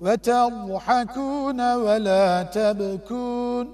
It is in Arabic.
وتضحكون ولا تبكون